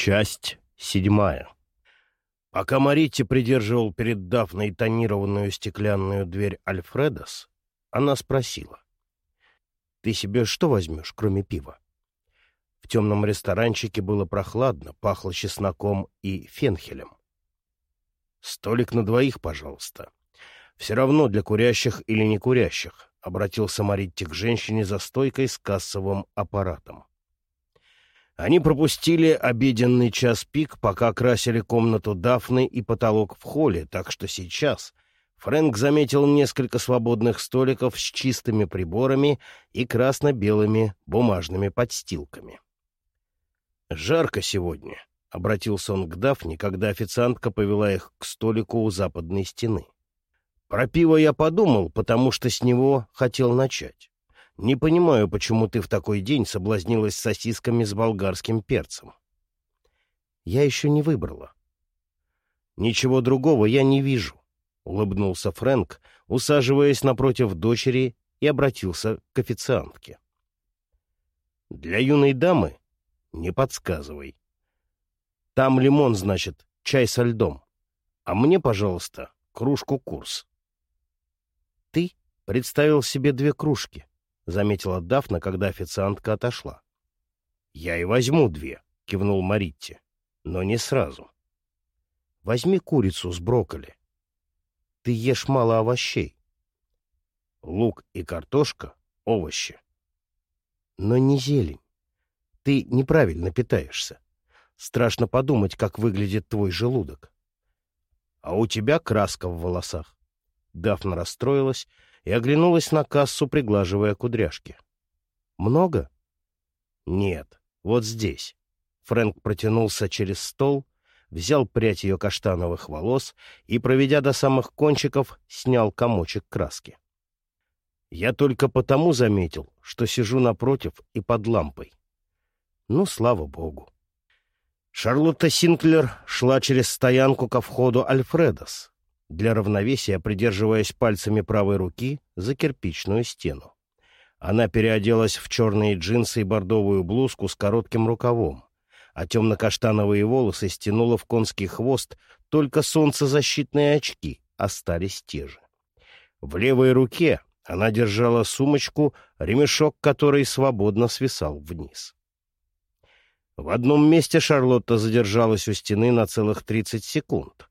Часть седьмая. Пока Маритти придерживал перед Дафной тонированную стеклянную дверь Альфредос, она спросила. «Ты себе что возьмешь, кроме пива?» В темном ресторанчике было прохладно, пахло чесноком и фенхелем. «Столик на двоих, пожалуйста. Все равно для курящих или не курящих», — обратился Маритти к женщине за стойкой с кассовым аппаратом. Они пропустили обеденный час пик, пока красили комнату Дафны и потолок в холле, так что сейчас Фрэнк заметил несколько свободных столиков с чистыми приборами и красно-белыми бумажными подстилками. «Жарко сегодня», — обратился он к Дафне, когда официантка повела их к столику у западной стены. «Про пиво я подумал, потому что с него хотел начать. Не понимаю, почему ты в такой день соблазнилась сосисками с болгарским перцем. Я еще не выбрала. Ничего другого я не вижу, — улыбнулся Фрэнк, усаживаясь напротив дочери и обратился к официантке. Для юной дамы не подсказывай. Там лимон, значит, чай со льдом. А мне, пожалуйста, кружку курс. Ты представил себе две кружки, — заметила Дафна, когда официантка отошла. — Я и возьму две, — кивнул Маритти, — но не сразу. — Возьми курицу с брокколи. Ты ешь мало овощей. Лук и картошка — овощи. Но не зелень. Ты неправильно питаешься. Страшно подумать, как выглядит твой желудок. А у тебя краска в волосах. Дафна расстроилась и оглянулась на кассу, приглаживая кудряшки. «Много?» «Нет, вот здесь». Фрэнк протянулся через стол, взял прядь ее каштановых волос и, проведя до самых кончиков, снял комочек краски. Я только потому заметил, что сижу напротив и под лампой. Ну, слава богу. Шарлотта Синклер шла через стоянку ко входу Альфредос, для равновесия придерживаясь пальцами правой руки за кирпичную стену. Она переоделась в черные джинсы и бордовую блузку с коротким рукавом, а темно-каштановые волосы стянула в конский хвост, только солнцезащитные очки остались те же. В левой руке она держала сумочку, ремешок которой свободно свисал вниз. В одном месте Шарлотта задержалась у стены на целых 30 секунд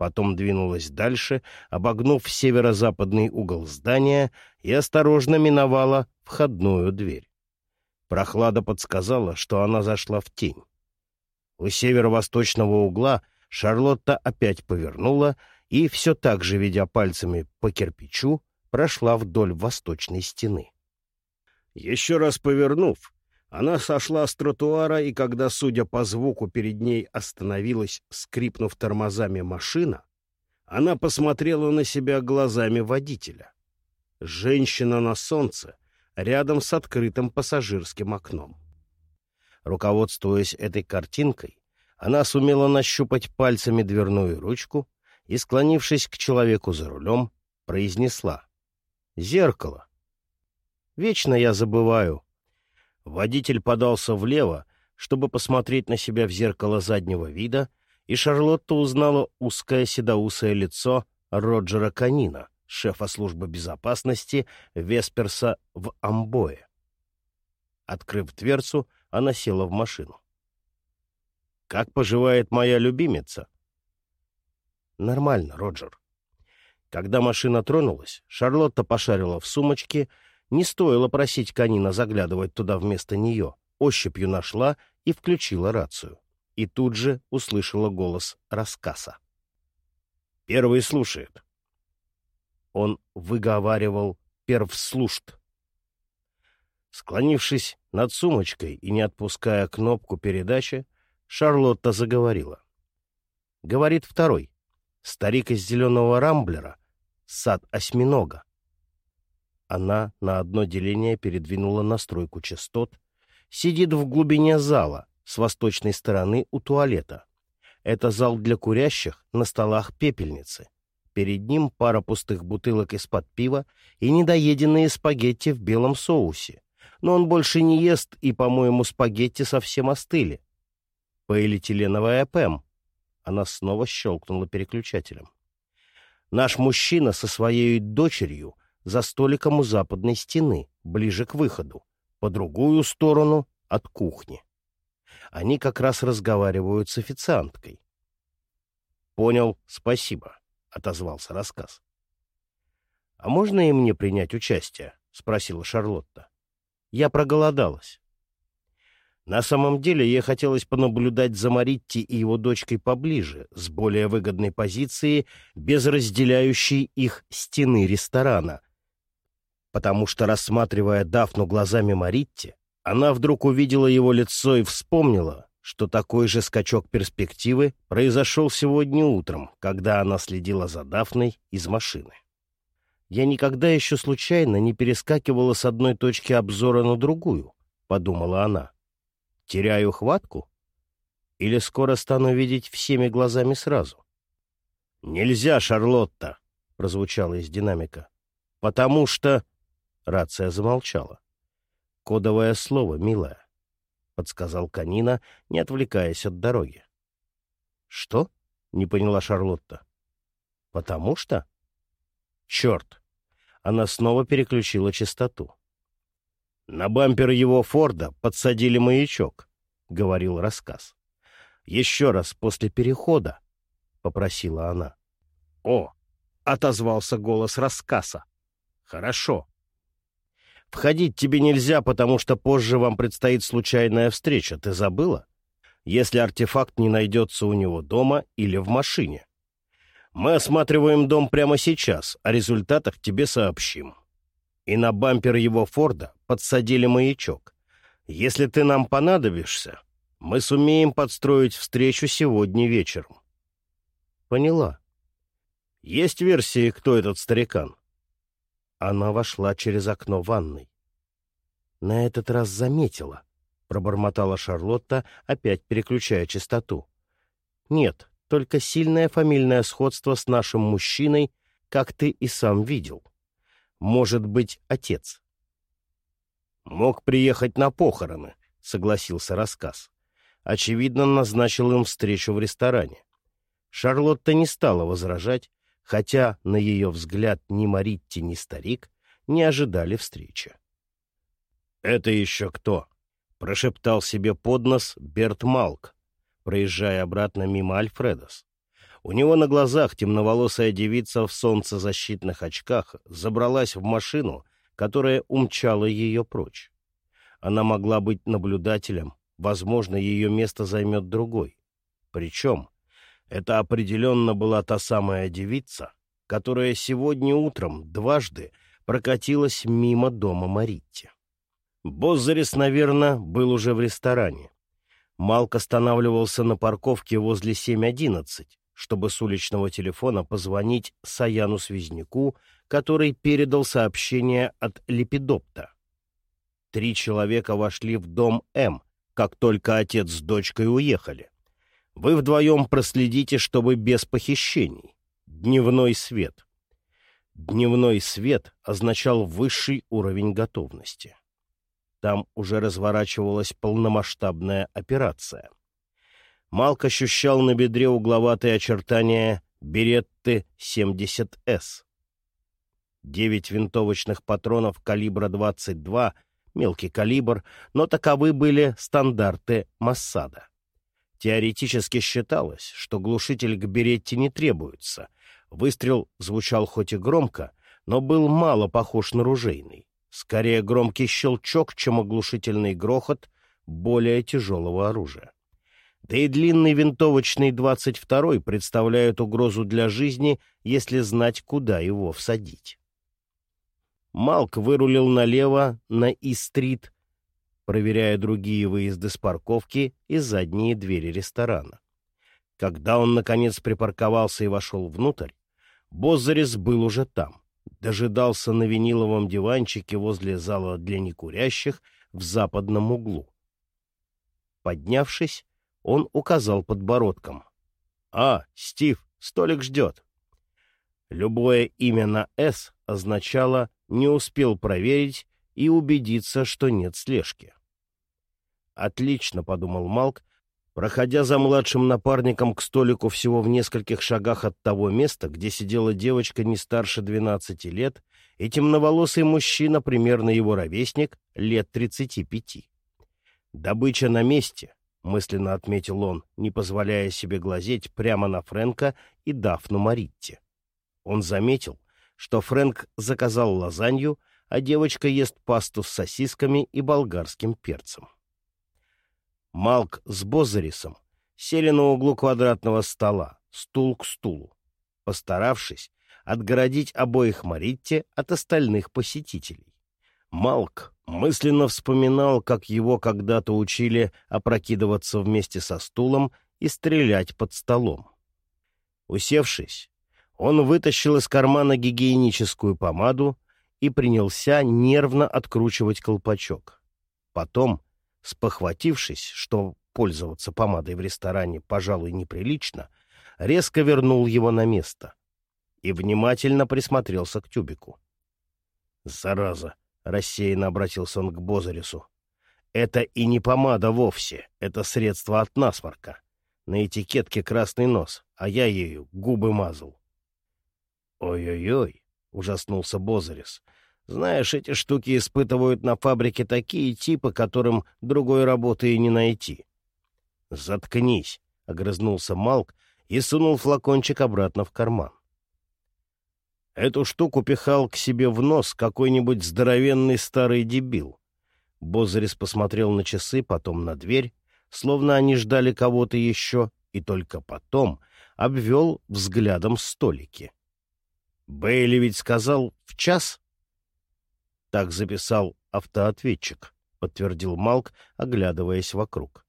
потом двинулась дальше, обогнув северо-западный угол здания и осторожно миновала входную дверь. Прохлада подсказала, что она зашла в тень. У северо-восточного угла Шарлотта опять повернула и, все так же ведя пальцами по кирпичу, прошла вдоль восточной стены. Еще раз повернув, она сошла с тротуара, и когда, судя по звуку, перед ней остановилась, скрипнув тормозами машина, она посмотрела на себя глазами водителя. Женщина на солнце, рядом с открытым пассажирским окном. Руководствуясь этой картинкой, она сумела нащупать пальцами дверную ручку и, склонившись к человеку за рулем, произнесла «Зеркало». «Вечно я забываю, Водитель подался влево, чтобы посмотреть на себя в зеркало заднего вида, и Шарлотта узнала узкое седоусое лицо Роджера Канина, шефа службы безопасности Весперса в Амбое. Открыв дверцу, она села в машину. «Как поживает моя любимица?» «Нормально, Роджер». Когда машина тронулась, Шарлотта пошарила в сумочке не стоило просить Канина заглядывать туда вместо нее. Ощупью нашла и включила рацию. И тут же услышала голос рассказа. «Первый слушает». Он выговаривал «первслушт». Склонившись над сумочкой и не отпуская кнопку передачи, Шарлотта заговорила. Говорит второй. Старик из зеленого рамблера, сад осьминога. Она на одно деление передвинула настройку частот. Сидит в глубине зала, с восточной стороны у туалета. Это зал для курящих, на столах пепельницы. Перед ним пара пустых бутылок из-под пива и недоеденные спагетти в белом соусе. Но он больше не ест, и, по-моему, спагетти совсем остыли. Полиэтиленовая ПЭМ. Она снова щелкнула переключателем. Наш мужчина со своей дочерью за столиком у западной стены, ближе к выходу, по другую сторону от кухни. Они как раз разговаривают с официанткой. «Понял, спасибо», — отозвался рассказ. «А можно и мне принять участие?» — спросила Шарлотта. «Я проголодалась». На самом деле ей хотелось понаблюдать за Маритти и его дочкой поближе, с более выгодной позиции, без разделяющей их стены ресторана. Потому что, рассматривая Дафну глазами Маритти, она вдруг увидела его лицо и вспомнила, что такой же скачок перспективы произошел сегодня утром, когда она следила за Дафной из машины. «Я никогда еще случайно не перескакивала с одной точки обзора на другую», — подумала она. «Теряю хватку? Или скоро стану видеть всеми глазами сразу?» «Нельзя, Шарлотта!» — прозвучало из динамика. «Потому что...» — рация замолчала. «Кодовое слово, милая», — подсказал Канина, не отвлекаясь от дороги. «Что?» — не поняла Шарлотта. «Потому что?» «Черт!» Она снова переключила частоту. «На бампер его Форда подсадили маячок», — говорил рассказ. «Еще раз после перехода», — попросила она. «О!» — отозвался голос рассказа. «Хорошо. Входить тебе нельзя, потому что позже вам предстоит случайная встреча. Ты забыла? Если артефакт не найдется у него дома или в машине. Мы осматриваем дом прямо сейчас, о результатах тебе сообщим. И на бампер его Форда подсадили маячок. Если ты нам понадобишься, мы сумеем подстроить встречу сегодня вечером. Поняла. Есть версии, кто этот старикан? Она вошла через окно ванной. «На этот раз заметила», — пробормотала Шарлотта, опять переключая частоту. «Нет, только сильное фамильное сходство с нашим мужчиной, как ты и сам видел. Может быть, отец». «Мог приехать на похороны», — согласился рассказ. Очевидно, назначил им встречу в ресторане. Шарлотта не стала возражать, хотя, на ее взгляд, ни Маритти, ни старик не ожидали встречи. «Это еще кто?» — прошептал себе под нос Берт Малк, проезжая обратно мимо Альфредос. У него на глазах темноволосая девица в солнцезащитных очках забралась в машину, которая умчала ее прочь. Она могла быть наблюдателем, возможно, ее место займет другой. Причем это определенно была та самая девица, которая сегодня утром дважды прокатилась мимо дома Маритти. Боззарис, наверное, был уже в ресторане. Малк останавливался на парковке возле 7.11, чтобы с уличного телефона позвонить Саяну-связняку, который передал сообщение от Лепидопта. Три человека вошли в дом М, как только отец с дочкой уехали. Вы вдвоем проследите, чтобы без похищений. Дневной свет. Дневной свет означал высший уровень готовности. Там уже разворачивалась полномасштабная операция. Малк ощущал на бедре угловатые очертания Беретты 70С. Девять винтовочных патронов калибра 22, мелкий калибр, но таковы были стандарты Массада. Теоретически считалось, что глушитель к беретте не требуется. Выстрел звучал хоть и громко, но был мало похож на ружейный. Скорее громкий щелчок, чем оглушительный грохот более тяжелого оружия. Да и длинный винтовочный 22-й представляет угрозу для жизни, если знать, куда его всадить. Малк вырулил налево на И-стрит, проверяя другие выезды с парковки и задние двери ресторана. Когда он, наконец, припарковался и вошел внутрь, Бозарис был уже там, дожидался на виниловом диванчике возле зала для некурящих в западном углу. Поднявшись, он указал подбородком. «А, Стив, столик ждет». Любое имя на «С» означало «не успел проверить» и убедиться, что нет слежки. «Отлично», — подумал Малк, Проходя за младшим напарником к столику всего в нескольких шагах от того места, где сидела девочка не старше 12 лет, и темноволосый мужчина, примерно его ровесник, лет 35. «Добыча на месте», — мысленно отметил он, не позволяя себе глазеть прямо на Фрэнка и Дафну Маритти. Он заметил, что Фрэнк заказал лазанью, а девочка ест пасту с сосисками и болгарским перцем. Малк с Бозарисом сели на углу квадратного стола, стул к стулу, постаравшись отгородить обоих Маритти от остальных посетителей. Малк мысленно вспоминал, как его когда-то учили опрокидываться вместе со стулом и стрелять под столом. Усевшись, он вытащил из кармана гигиеническую помаду и принялся нервно откручивать колпачок. Потом спохватившись, что пользоваться помадой в ресторане, пожалуй, неприлично, резко вернул его на место и внимательно присмотрелся к тюбику. «Зараза!» — рассеянно обратился он к Бозарису. «Это и не помада вовсе, это средство от насморка. На этикетке красный нос, а я ею губы мазал». «Ой-ой-ой!» — ужаснулся Бозарис. Знаешь, эти штуки испытывают на фабрике такие типы, которым другой работы и не найти. — Заткнись, — огрызнулся Малк и сунул флакончик обратно в карман. Эту штуку пихал к себе в нос какой-нибудь здоровенный старый дебил. Бозарис посмотрел на часы, потом на дверь, словно они ждали кого-то еще, и только потом обвел взглядом столики. Бейли ведь сказал «в час», так записал автоответчик, подтвердил Малк, оглядываясь вокруг.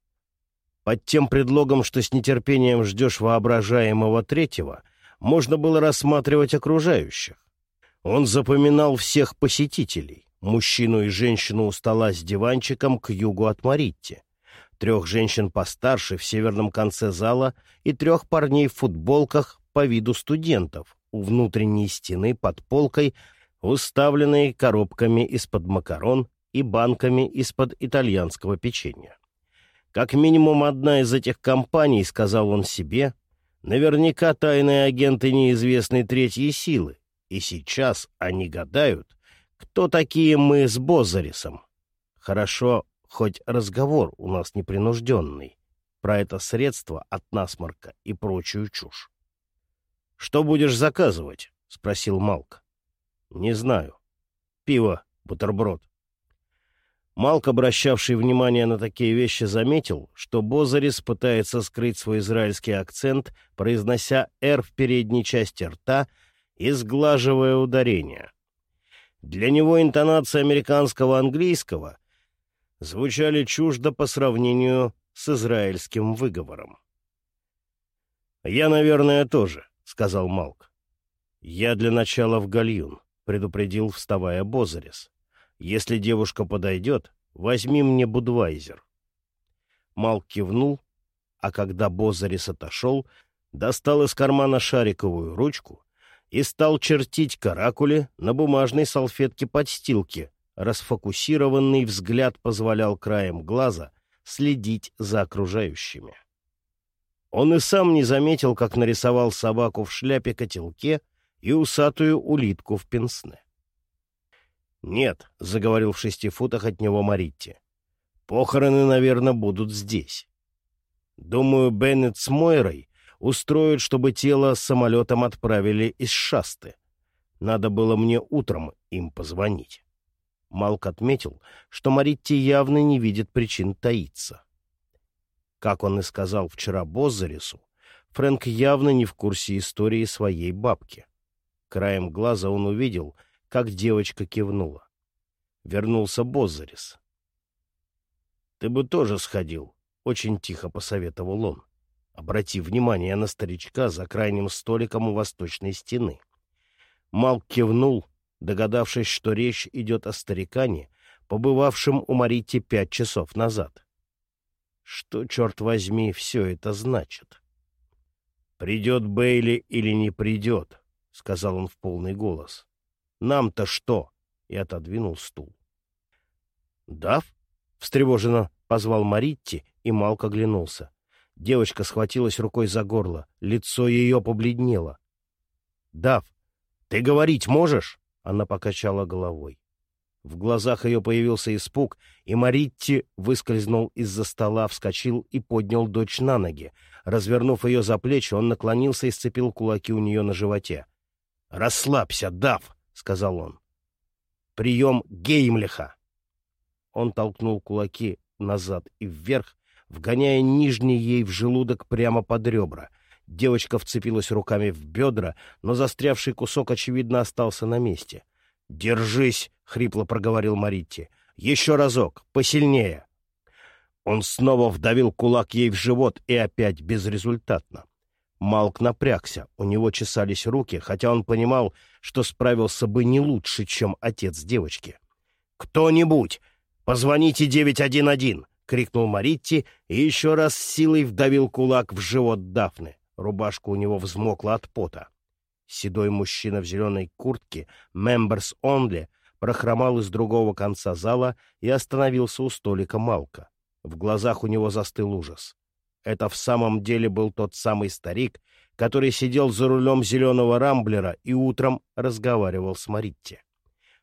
Под тем предлогом, что с нетерпением ждешь воображаемого третьего, можно было рассматривать окружающих. Он запоминал всех посетителей, мужчину и женщину у стола с диванчиком к югу от Маритти, трех женщин постарше в северном конце зала и трех парней в футболках по виду студентов у внутренней стены под полкой уставленные коробками из-под макарон и банками из-под итальянского печенья. Как минимум одна из этих компаний, сказал он себе, наверняка тайные агенты неизвестной третьей силы, и сейчас они гадают, кто такие мы с Бозарисом. Хорошо, хоть разговор у нас непринужденный про это средство от насморка и прочую чушь. — Что будешь заказывать? — спросил Малк. «Не знаю. Пиво, бутерброд». Малк, обращавший внимание на такие вещи, заметил, что Бозарис пытается скрыть свой израильский акцент, произнося «р» в передней части рта и сглаживая ударение. Для него интонация американского английского звучали чуждо по сравнению с израильским выговором. «Я, наверное, тоже», — сказал Малк. «Я для начала в гальюн». — предупредил, вставая Бозарис. «Если девушка подойдет, возьми мне Будвайзер». Малк кивнул, а когда Бозарис отошел, достал из кармана шариковую ручку и стал чертить каракули на бумажной салфетке подстилки. Расфокусированный взгляд позволял краем глаза следить за окружающими. Он и сам не заметил, как нарисовал собаку в шляпе-котелке и усатую улитку в пенсне. «Нет», — заговорил в шести футах от него Маритти, — «похороны, наверное, будут здесь. Думаю, Беннет с Мойрой устроят, чтобы тело самолетом отправили из Шасты. Надо было мне утром им позвонить». Малк отметил, что Маритти явно не видит причин таиться. Как он и сказал вчера Боззарису, Фрэнк явно не в курсе истории своей бабки. Краем глаза он увидел, как девочка кивнула. Вернулся Бозарис. «Ты бы тоже сходил», — очень тихо посоветовал он. Обрати внимание на старичка за крайним столиком у восточной стены. Малк кивнул, догадавшись, что речь идет о старикане, побывавшем у Марити пять часов назад. Что, черт возьми, все это значит? Придет Бейли или не придет? — сказал он в полный голос. «Нам-то что?» — и отодвинул стул. «Дав?» — встревоженно позвал Маритти, и Малк оглянулся. Девочка схватилась рукой за горло. Лицо ее побледнело. «Дав, ты говорить можешь?» Она покачала головой. В глазах ее появился испуг, и Маритти выскользнул из-за стола, вскочил и поднял дочь на ноги. Развернув ее за плечи, он наклонился и сцепил кулаки у нее на животе. «Расслабься, Дав!» — сказал он. «Прием Геймлиха!» Он толкнул кулаки назад и вверх, вгоняя нижний ей в желудок прямо под ребра. Девочка вцепилась руками в бедра, но застрявший кусок, очевидно, остался на месте. «Держись!» — хрипло проговорил Маритти. «Еще разок! Посильнее!» Он снова вдавил кулак ей в живот и опять безрезультатно. Малк напрягся, у него чесались руки, хотя он понимал, что справился бы не лучше, чем отец девочки. «Кто-нибудь! Позвоните 911!» — крикнул Маритти и еще раз силой вдавил кулак в живот Дафны. Рубашка у него взмокла от пота. Седой мужчина в зеленой куртке, «Members Only», прохромал из другого конца зала и остановился у столика Малка. В глазах у него застыл ужас. Это в самом деле был тот самый старик, который сидел за рулем зеленого рамблера и утром разговаривал с Маритти.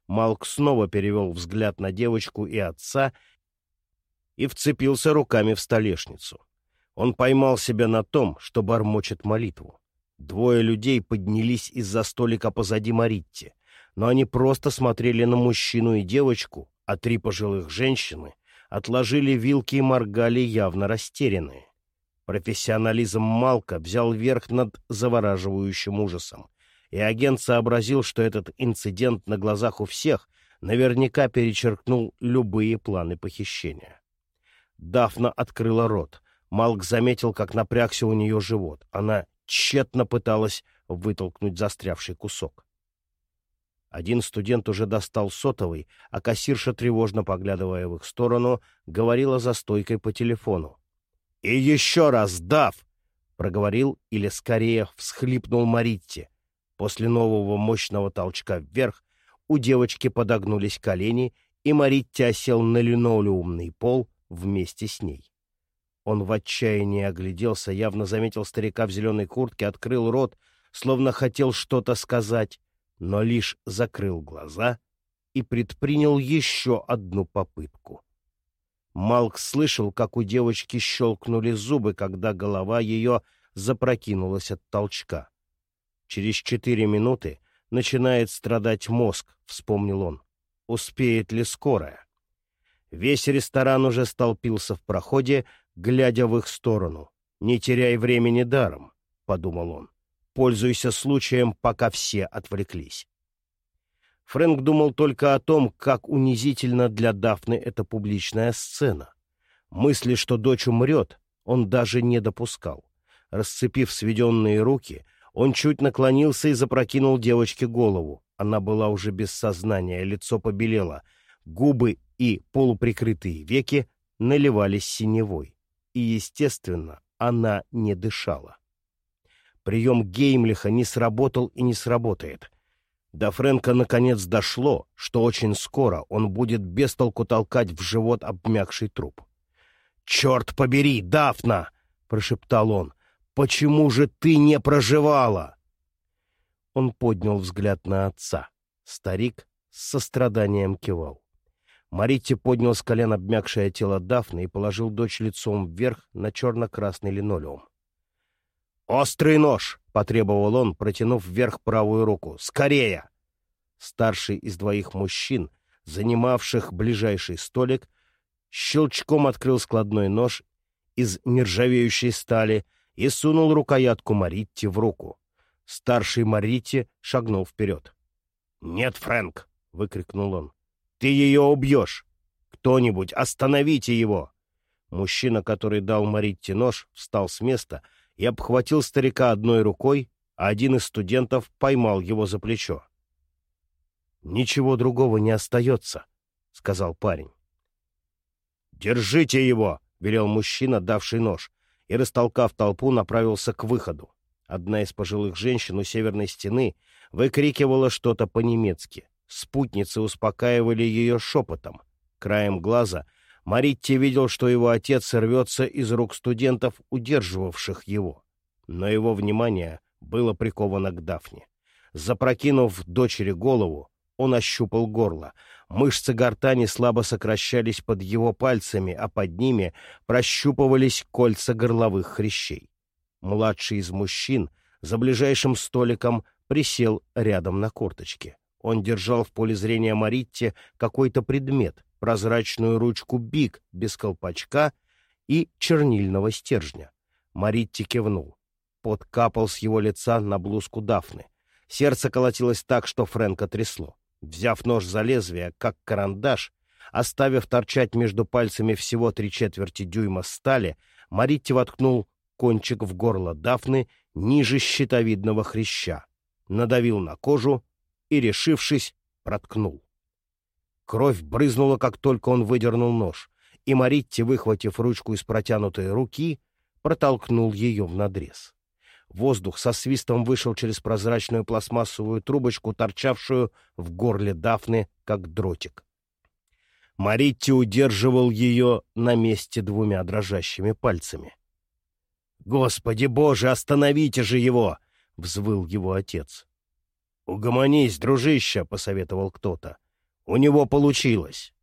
Малк снова перевел взгляд на девочку и отца и вцепился руками в столешницу. Он поймал себя на том, что бормочет молитву. Двое людей поднялись из-за столика позади Маритти, но они просто смотрели на мужчину и девочку, а три пожилых женщины отложили вилки и моргали явно растерянные. Профессионализм Малка взял верх над завораживающим ужасом, и агент сообразил, что этот инцидент на глазах у всех наверняка перечеркнул любые планы похищения. Дафна открыла рот. Малк заметил, как напрягся у нее живот. Она тщетно пыталась вытолкнуть застрявший кусок. Один студент уже достал сотовый, а кассирша, тревожно поглядывая в их сторону, говорила за стойкой по телефону. «И еще раз, Дав!» — проговорил или, скорее, всхлипнул Маритти. После нового мощного толчка вверх у девочки подогнулись колени, и Маритти осел на линолеумный пол вместе с ней. Он в отчаянии огляделся, явно заметил старика в зеленой куртке, открыл рот, словно хотел что-то сказать, но лишь закрыл глаза и предпринял еще одну попытку. Малк слышал, как у девочки щелкнули зубы, когда голова ее запрокинулась от толчка. Через четыре минуты начинает страдать мозг, вспомнил он. Успеет ли скорая? Весь ресторан уже столпился в проходе, глядя в их сторону. «Не теряй времени даром», — подумал он. «Пользуйся случаем, пока все отвлеклись». Фрэнк думал только о том, как унизительно для Дафны эта публичная сцена. Мысли, что дочь умрет, он даже не допускал. Расцепив сведенные руки, он чуть наклонился и запрокинул девочке голову. Она была уже без сознания, лицо побелело, губы и полуприкрытые веки наливались синевой. И, естественно, она не дышала. Прием Геймлиха не сработал и не сработает — до Фрэнка наконец дошло, что очень скоро он будет без толку толкать в живот обмякший труп. «Черт побери, Дафна!» — прошептал он. «Почему же ты не проживала?» Он поднял взгляд на отца. Старик с состраданием кивал. Маритти поднял с колен обмякшее тело Дафны и положил дочь лицом вверх на черно-красный линолеум. «Острый нож!» — потребовал он, протянув вверх правую руку. «Скорее!» Старший из двоих мужчин, занимавших ближайший столик, щелчком открыл складной нож из нержавеющей стали и сунул рукоятку Маритти в руку. Старший Маритти шагнул вперед. «Нет, Фрэнк!» — выкрикнул он. «Ты ее убьешь! Кто-нибудь, остановите его!» Мужчина, который дал Маритти нож, встал с места — и обхватил старика одной рукой, а один из студентов поймал его за плечо. «Ничего другого не остается», — сказал парень. «Держите его!» — велел мужчина, давший нож, и, растолкав толпу, направился к выходу. Одна из пожилых женщин у северной стены выкрикивала что-то по-немецки. Спутницы успокаивали ее шепотом. Краем глаза Маритти видел, что его отец рвется из рук студентов, удерживавших его. Но его внимание было приковано к Дафне. Запрокинув дочери голову, он ощупал горло. Мышцы гортани слабо сокращались под его пальцами, а под ними прощупывались кольца горловых хрящей. Младший из мужчин за ближайшим столиком присел рядом на корточке. Он держал в поле зрения Маритти какой-то предмет, прозрачную ручку бик без колпачка и чернильного стержня. Маритти кивнул. Пот капал с его лица на блузку Дафны. Сердце колотилось так, что Фрэнка трясло. Взяв нож за лезвие, как карандаш, оставив торчать между пальцами всего три четверти дюйма стали, Маритти воткнул кончик в горло Дафны ниже щитовидного хряща, надавил на кожу и, решившись, проткнул. Кровь брызнула, как только он выдернул нож, и Маритти, выхватив ручку из протянутой руки, протолкнул ее в надрез. Воздух со свистом вышел через прозрачную пластмассовую трубочку, торчавшую в горле Дафны, как дротик. Маритти удерживал ее на месте двумя дрожащими пальцами. «Господи боже, остановите же его!» — взвыл его отец. «Угомонись, дружище!» — посоветовал кто-то. «У него получилось!»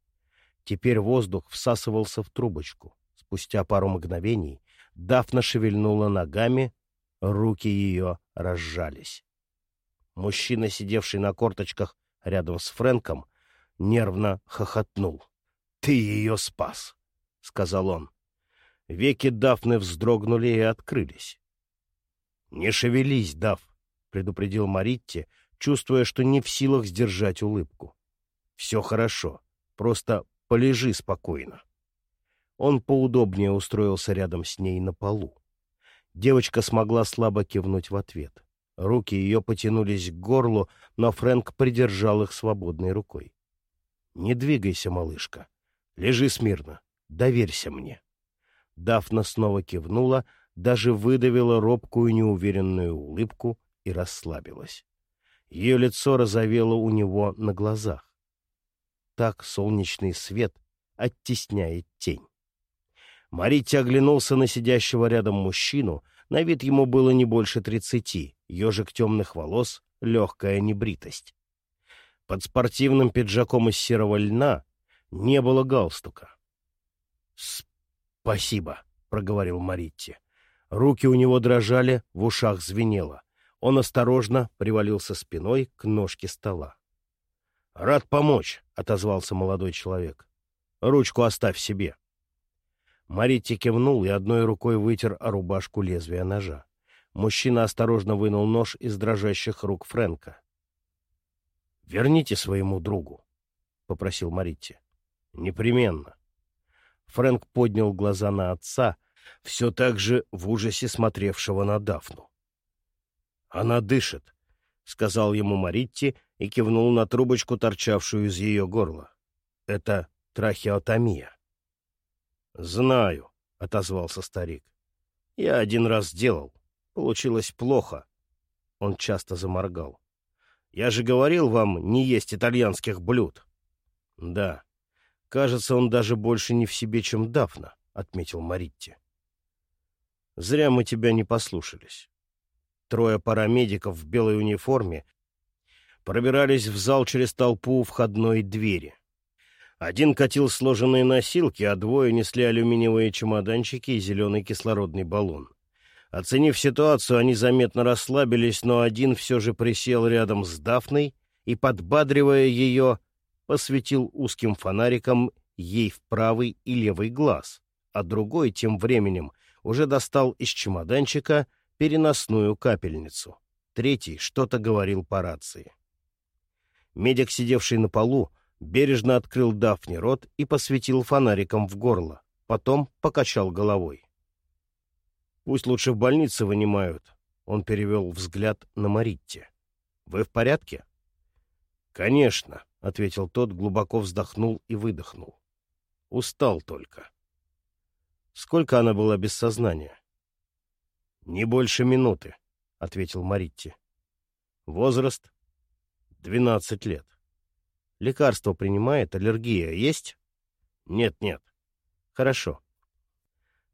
Теперь воздух всасывался в трубочку. Спустя пару мгновений Дафна шевельнула ногами, руки ее разжались. Мужчина, сидевший на корточках рядом с Фрэнком, нервно хохотнул. «Ты ее спас!» — сказал он. Веки Дафны вздрогнули и открылись. «Не шевелись, Даф!» — предупредил Маритти, чувствуя, что не в силах сдержать улыбку. «Все хорошо, просто полежи спокойно». Он поудобнее устроился рядом с ней на полу. Девочка смогла слабо кивнуть в ответ. Руки ее потянулись к горлу, но Фрэнк придержал их свободной рукой. «Не двигайся, малышка. Лежи смирно. Доверься мне». Дафна снова кивнула, даже выдавила робкую неуверенную улыбку и расслабилась. Ее лицо розовело у него на глазах. Так солнечный свет оттесняет тень. Маритти оглянулся на сидящего рядом мужчину, на вид ему было не больше тридцати, ежик темных волос, легкая небритость. Под спортивным пиджаком из серого льна не было галстука. «Спасибо», — проговорил Маритти. Руки у него дрожали, в ушах звенело. Он осторожно привалился спиной к ножке стола. «Рад помочь», — отозвался молодой человек. «Ручку оставь себе». Маритти кивнул и одной рукой вытер о рубашку лезвия ножа. Мужчина осторожно вынул нож из дрожащих рук Фрэнка. «Верните своему другу», — попросил Маритти. «Непременно». Фрэнк поднял глаза на отца, все так же в ужасе смотревшего на Дафну. «Она дышит», — сказал ему Маритти и кивнул на трубочку, торчавшую из ее горла. «Это трахеотомия». «Знаю», — отозвался старик. «Я один раз делал. Получилось плохо». Он часто заморгал. «Я же говорил вам не есть итальянских блюд». «Да. Кажется, он даже больше не в себе, чем Дафна», — отметил Маритти. «Зря мы тебя не послушались». Трое парамедиков в белой униформе пробирались в зал через толпу входной двери. Один катил сложенные носилки, а двое несли алюминиевые чемоданчики и зеленый кислородный баллон. Оценив ситуацию, они заметно расслабились, но один все же присел рядом с Дафной и, подбадривая ее, посветил узким фонариком ей в правый и левый глаз, а другой тем временем уже достал из чемоданчика переносную капельницу. Третий что-то говорил по рации. Медик, сидевший на полу, бережно открыл Дафне рот и посветил фонариком в горло. Потом покачал головой. «Пусть лучше в больнице вынимают», — он перевел взгляд на Маритте. «Вы в порядке?» «Конечно», — ответил тот, глубоко вздохнул и выдохнул. «Устал только». «Сколько она была без сознания?» «Не больше минуты», — ответил Маритти. «Возраст?» «Двенадцать лет». Лекарство принимает? Аллергия есть? Нет-нет. Хорошо.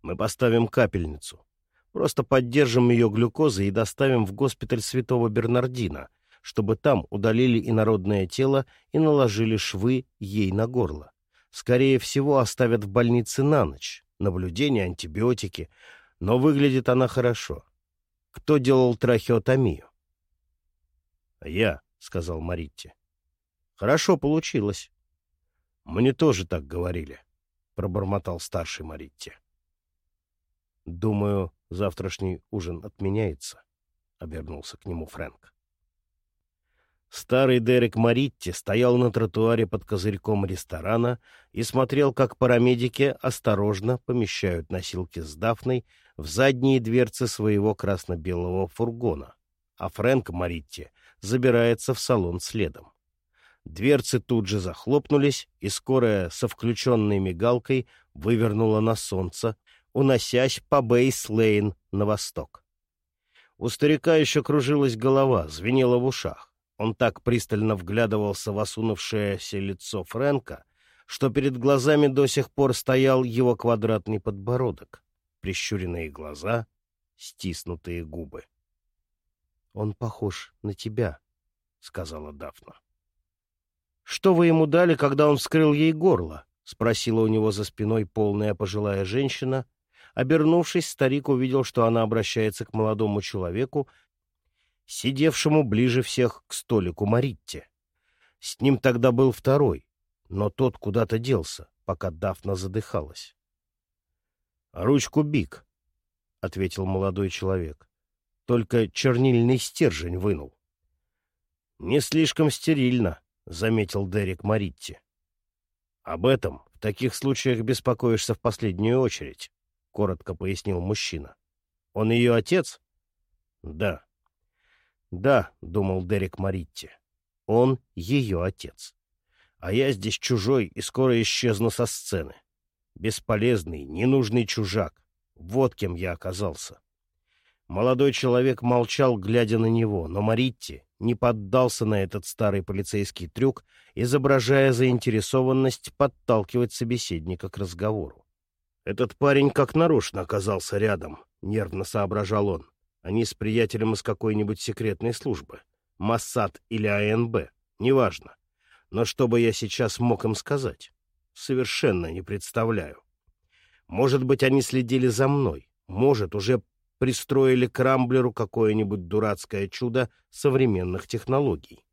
Мы поставим капельницу. Просто поддержим ее глюкозой и доставим в госпиталь Святого Бернардина, чтобы там удалили инородное тело и наложили швы ей на горло. Скорее всего, оставят в больнице на ночь. Наблюдение, антибиотики. Но выглядит она хорошо. Кто делал трахеотомию? — Я, — сказал Маритти. — Хорошо получилось. — Мне тоже так говорили, — пробормотал старший Маритти. — Думаю, завтрашний ужин отменяется, — обернулся к нему Фрэнк. Старый Дерек Маритти стоял на тротуаре под козырьком ресторана и смотрел, как парамедики осторожно помещают носилки с Дафной в задние дверцы своего красно-белого фургона, а Фрэнк Маритти забирается в салон следом. Дверцы тут же захлопнулись, и скорая со включенной мигалкой вывернула на солнце, уносясь по Бейс-Лейн на восток. У старика еще кружилась голова, звенела в ушах. Он так пристально вглядывался в осунувшееся лицо Фрэнка, что перед глазами до сих пор стоял его квадратный подбородок, прищуренные глаза, стиснутые губы. — Он похож на тебя, — сказала Дафна. — Что вы ему дали, когда он вскрыл ей горло? — спросила у него за спиной полная пожилая женщина. Обернувшись, старик увидел, что она обращается к молодому человеку, сидевшему ближе всех к столику Маритте. С ним тогда был второй, но тот куда-то делся, пока Дафна задыхалась. — Ручку Бик, — ответил молодой человек. — Только чернильный стержень вынул. — Не слишком стерильно, — заметил Дерек Маритти. — Об этом в таких случаях беспокоишься в последнюю очередь, — коротко пояснил мужчина. — Он ее отец? — Да. Да, — думал Дерек Маритти, — он ее отец. А я здесь чужой и скоро исчезну со сцены. Бесполезный, ненужный чужак. Вот кем я оказался. Молодой человек молчал, глядя на него, но Маритти не поддался на этот старый полицейский трюк, изображая заинтересованность подталкивать собеседника к разговору. «Этот парень как нарочно оказался рядом», — нервно соображал он. Они с приятелем из какой-нибудь секретной службы. Моссад или АНБ. Неважно. Но что бы я сейчас мог им сказать? Совершенно не представляю. Может быть, они следили за мной. Может, уже пристроили к Рамблеру какое-нибудь дурацкое чудо современных технологий.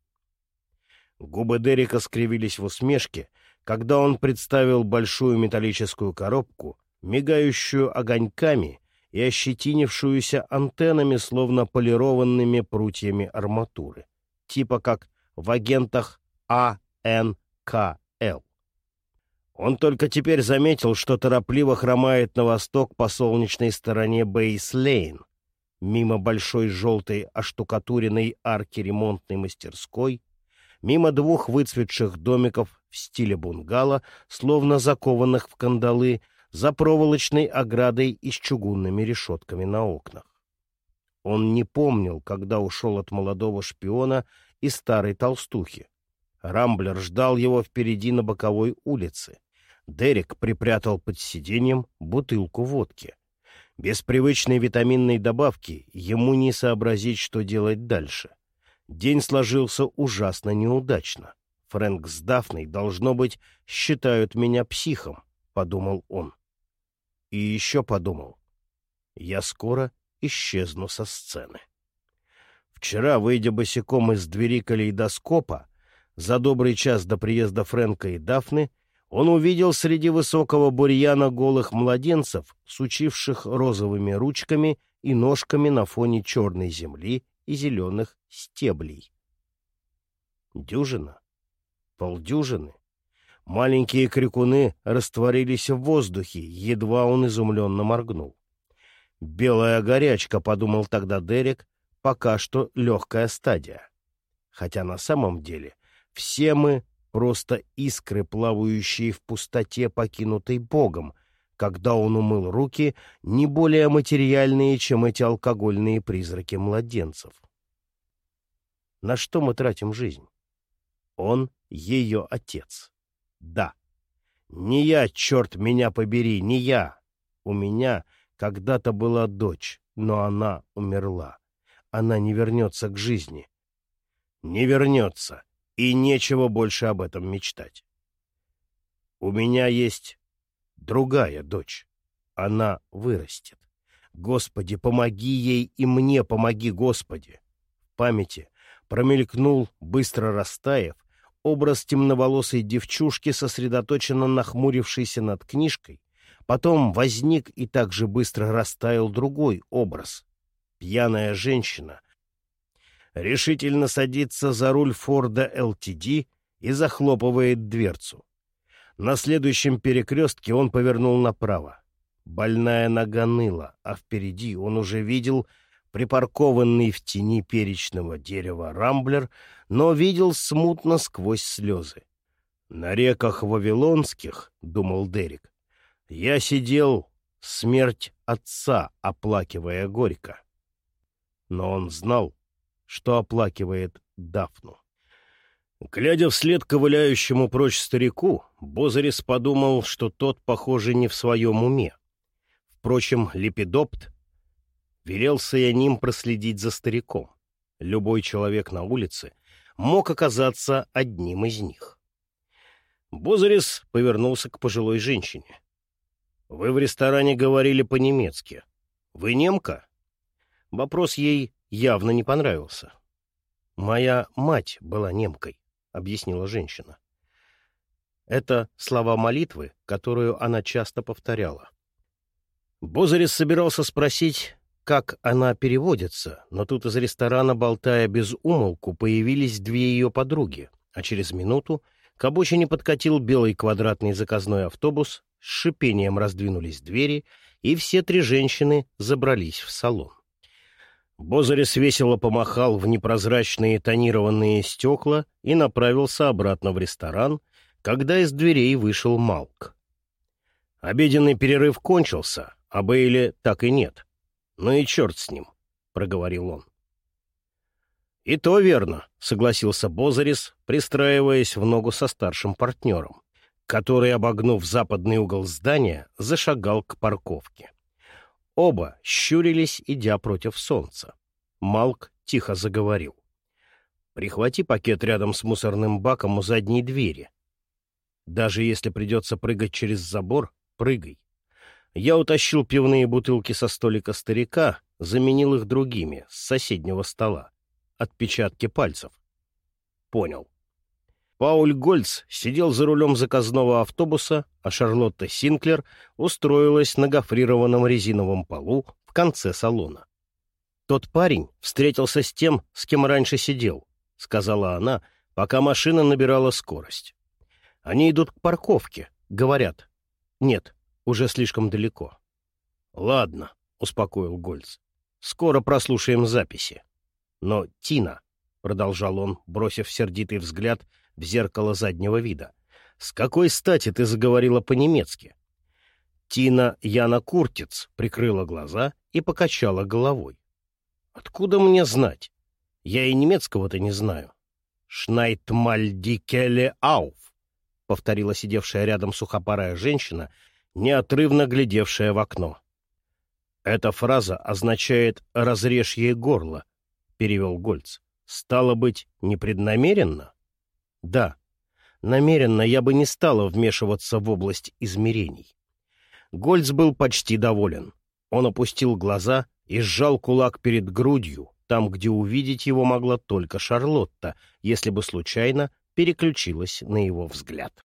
Губы Дерека скривились в усмешке, когда он представил большую металлическую коробку, мигающую огоньками и ощетинившуюся антеннами, словно полированными прутьями арматуры, типа как в агентах АНКЛ. Он только теперь заметил, что торопливо хромает на восток по солнечной стороне Бейс-Лейн, мимо большой желтой оштукатуренной арки ремонтной мастерской, мимо двух выцветших домиков в стиле бунгало, словно закованных в кандалы, за проволочной оградой и с чугунными решетками на окнах. Он не помнил, когда ушел от молодого шпиона и старой толстухи. Рамблер ждал его впереди на боковой улице. Дерек припрятал под сиденьем бутылку водки. Без привычной витаминной добавки ему не сообразить, что делать дальше. День сложился ужасно неудачно. Фрэнк с Дафной, должно быть, считают меня психом, — подумал он. И еще подумал, я скоро исчезну со сцены. Вчера, выйдя босиком из двери калейдоскопа, за добрый час до приезда Фрэнка и Дафны, он увидел среди высокого бурьяна голых младенцев, сучивших розовыми ручками и ножками на фоне черной земли и зеленых стеблей. Дюжина? Полдюжины? Маленькие крикуны растворились в воздухе, едва он изумленно моргнул. «Белая горячка», — подумал тогда Дерек, — «пока что легкая стадия». Хотя на самом деле все мы просто искры, плавающие в пустоте, покинутой Богом, когда он умыл руки, не более материальные, чем эти алкогольные призраки младенцев. На что мы тратим жизнь? Он — ее отец. Да, Не я, черт меня побери, не я. У меня когда-то была дочь, но она умерла. Она не вернется к жизни. Не вернется, и нечего больше об этом мечтать. У меня есть другая дочь. Она вырастет. Господи, помоги ей и мне помоги, Господи. В памяти промелькнул, быстро растаяв, образ темноволосой девчушки, сосредоточенно нахмурившейся над книжкой. Потом возник и также быстро растаял другой образ. Пьяная женщина решительно садится за руль Форда ЛТД и захлопывает дверцу. На следующем перекрестке он повернул направо. Больная нога ныла, а впереди он уже видел припаркованный в тени перечного дерева рамблер, но видел смутно сквозь слезы. «На реках Вавилонских, — думал Дерек, — я сидел смерть отца, оплакивая горько. Но он знал, что оплакивает Дафну. Глядя вслед ковыляющему прочь старику, Бозарис подумал, что тот, похоже, не в своем уме. Впрочем, Лепидопт велел Саяним проследить за стариком. Любой человек на улице мог оказаться одним из них. Бозарис повернулся к пожилой женщине. «Вы в ресторане говорили по-немецки. Вы немка?» Вопрос ей явно не понравился. «Моя мать была немкой», — объяснила женщина. Это слова молитвы, которую она часто повторяла. Бозарис собирался спросить, как она переводится, но тут из ресторана, болтая без умолку, появились две ее подруги, а через минуту к обочине подкатил белый квадратный заказной автобус, с шипением раздвинулись двери, и все три женщины забрались в салон. Бозарис весело помахал в непрозрачные тонированные стекла и направился обратно в ресторан, когда из дверей вышел Малк. Обеденный перерыв кончился, а Бейли так и нет. Ну и черт с ним, — проговорил он. «И то верно», — согласился Бозарис, пристраиваясь в ногу со старшим партнером, который, обогнув западный угол здания, зашагал к парковке. Оба щурились, идя против солнца. Малк тихо заговорил. «Прихвати пакет рядом с мусорным баком у задней двери. Даже если придется прыгать через забор, прыгай. Я утащил пивные бутылки со столика старика, заменил их другими, с соседнего стола. Отпечатки пальцев. Понял. Пауль Гольц сидел за рулем заказного автобуса, а Шарлотта Синклер устроилась на гофрированном резиновом полу в конце салона. «Тот парень встретился с тем, с кем раньше сидел», — сказала она, пока машина набирала скорость. «Они идут к парковке, говорят. Нет, уже слишком далеко». «Ладно», — успокоил Гольц. «Скоро прослушаем записи». «Но Тина», — продолжал он, бросив сердитый взгляд в зеркало заднего вида. «С какой стати ты заговорила по-немецки?» Тина Яна Куртиц прикрыла глаза и покачала головой. «Откуда мне знать? Я и немецкого-то не знаю». «Шнайтмальдикеле ауф», — повторила сидевшая рядом сухопарая женщина, неотрывно глядевшая в окно. «Эта фраза означает «разрежь ей горло», — перевел Гольц. «Стало быть, непреднамеренно?» Да, намеренно я бы не стала вмешиваться в область измерений. Гольц был почти доволен. Он опустил глаза и сжал кулак перед грудью, там, где увидеть его могла только Шарлотта, если бы случайно переключилась на его взгляд.